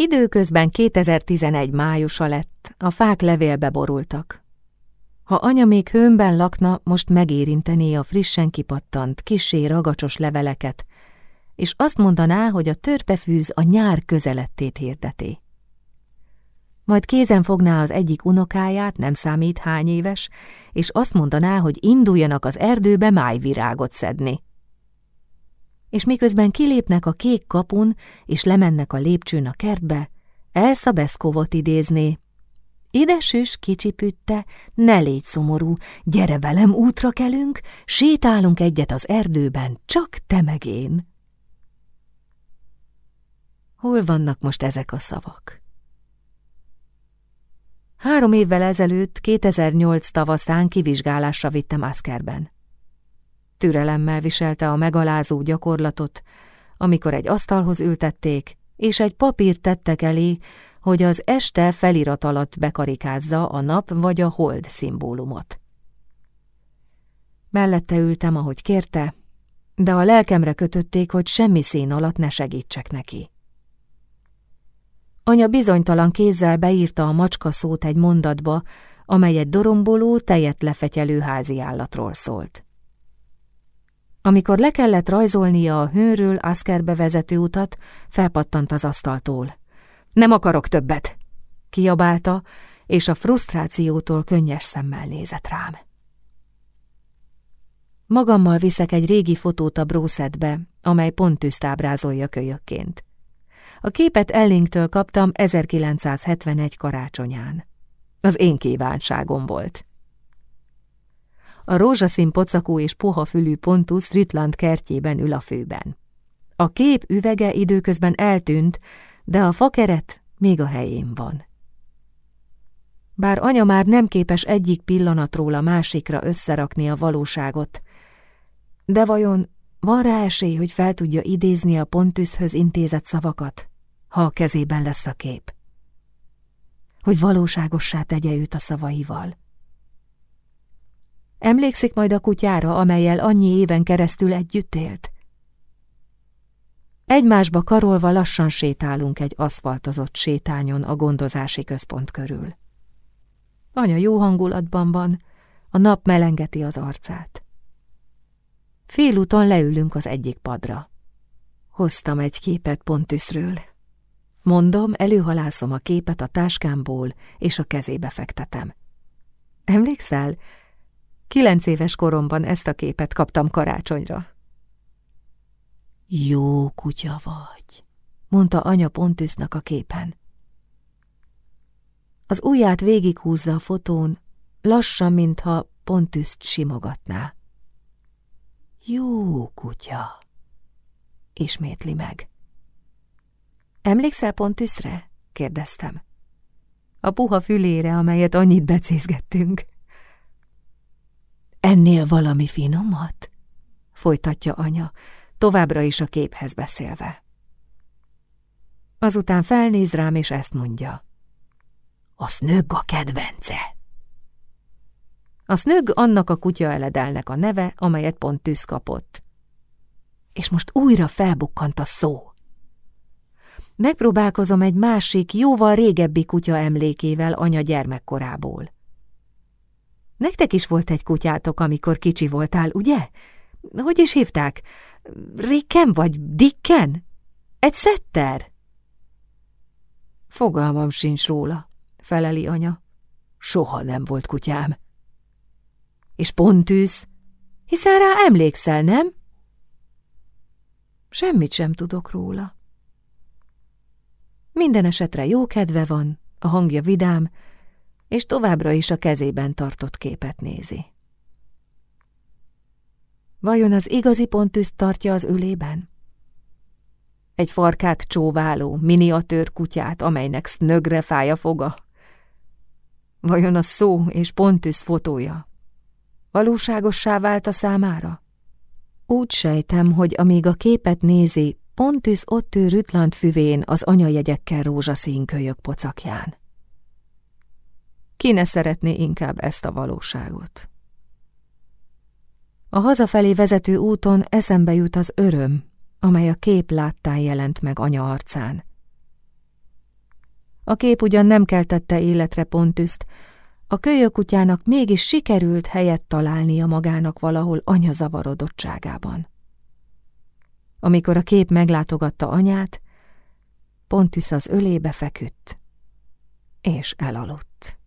Időközben 2011 májusa lett, a fák levélbe borultak. Ha anya még hőmben lakna, most megérintené a frissen kipattant, kisé ragacsos leveleket, és azt mondaná, hogy a törpefűz a nyár közelettét hirdeti. Majd kézen fogná az egyik unokáját, nem számít hány éves, és azt mondaná, hogy induljanak az erdőbe májvirágot szedni. És miközben kilépnek a kék kapun, és lemennek a lépcsőn a kertbe, Elsa Beszkovot idézné. Ide süs, kicsi pütte, ne légy szomorú, gyere velem, útra kelünk, sétálunk egyet az erdőben, csak te meg én. Hol vannak most ezek a szavak? Három évvel ezelőtt, 2008 tavaszán kivizsgálásra vittem Aszkerben. Türelemmel viselte a megalázó gyakorlatot, amikor egy asztalhoz ültették, és egy papírt tettek elé, hogy az este felirat alatt bekarikázza a nap vagy a hold szimbólumot. Mellette ültem, ahogy kérte, de a lelkemre kötötték, hogy semmi szín alatt ne segítsek neki. Anya bizonytalan kézzel beírta a macska szót egy mondatba, amely egy doromboló, tejet lefetyelő házi állatról szólt. Amikor le kellett rajzolnia a hőről Aszkerbe vezető utat, felpattant az asztaltól. Nem akarok többet! kiabálta, és a frusztrációtól könnyes szemmel nézett rám. Magammal viszek egy régi fotót a brószedbe, amely pontűzt ábrázolja kölyökként. A képet Ellingtől kaptam 1971 karácsonyán. Az én kívánságom volt. A rózsaszín pocakú és puha fülű Pontus Ritland kertjében ül a főben. A kép üvege időközben eltűnt, de a fakeret még a helyén van. Bár anya már nem képes egyik pillanatról a másikra összerakni a valóságot, de vajon van rá esély, hogy fel tudja idézni a Pontushöz intézett szavakat, ha a kezében lesz a kép? Hogy valóságossá tegye őt a szavaival. Emlékszik majd a kutyára, amelyel annyi éven keresztül együtt élt? Egymásba karolva lassan sétálunk egy aszfaltozott sétányon a gondozási központ körül. Anya jó hangulatban van, a nap melengeti az arcát. Félúton leülünk az egyik padra. Hoztam egy képet Pontüszről. Mondom, előhalászom a képet a táskámból, és a kezébe fektetem. Emlékszel? Kilenc éves koromban ezt a képet kaptam karácsonyra. Jó kutya vagy, mondta anya Pontüsznak a képen. Az ujját végighúzza a fotón, lassan, mintha Pontüszt simogatná. Jó kutya, ismétli meg. Emlékszel Pontüszre? kérdeztem. A puha fülére, amelyet annyit becézgettünk. Ennél valami finomat? folytatja anya, továbbra is a képhez beszélve. Azután felnéz rám, és ezt mondja. A snögg a kedvence. A snögg annak a kutya eledelnek a neve, amelyet pont tűz kapott. És most újra felbukkant a szó. Megpróbálkozom egy másik, jóval régebbi kutya emlékével anya gyermekkorából. Nektek is volt egy kutyátok, amikor kicsi voltál, ugye? Hogy is hívták? Ricken vagy Dicken? Egy szetter? Fogalmam sincs róla, feleli anya. Soha nem volt kutyám. És pontűz, hiszen rá emlékszel, nem? Semmit sem tudok róla. Minden esetre jó kedve van, a hangja vidám, és továbbra is a kezében tartott képet nézi. Vajon az igazi pontűzt tartja az ölében? Egy farkát csóváló, miniatőr kutyát, amelynek snögre fája foga? Vajon a szó és pontűz fotója valóságossá vált a számára? Úgy sejtem, hogy amíg a képet nézi, Pontus ott ül Rütland füvén az anyajegyekkel rózsaszín kölyök pocakján. Ki ne szeretné inkább ezt a valóságot? A hazafelé vezető úton eszembe jut az öröm, amely a kép láttán jelent meg anya arcán. A kép ugyan nem keltette életre Pontüszt, a kölyökutyának mégis sikerült helyet találnia magának valahol anya zavarodottságában. Amikor a kép meglátogatta anyát, Pontüsz az ölébe feküdt, és elaludt.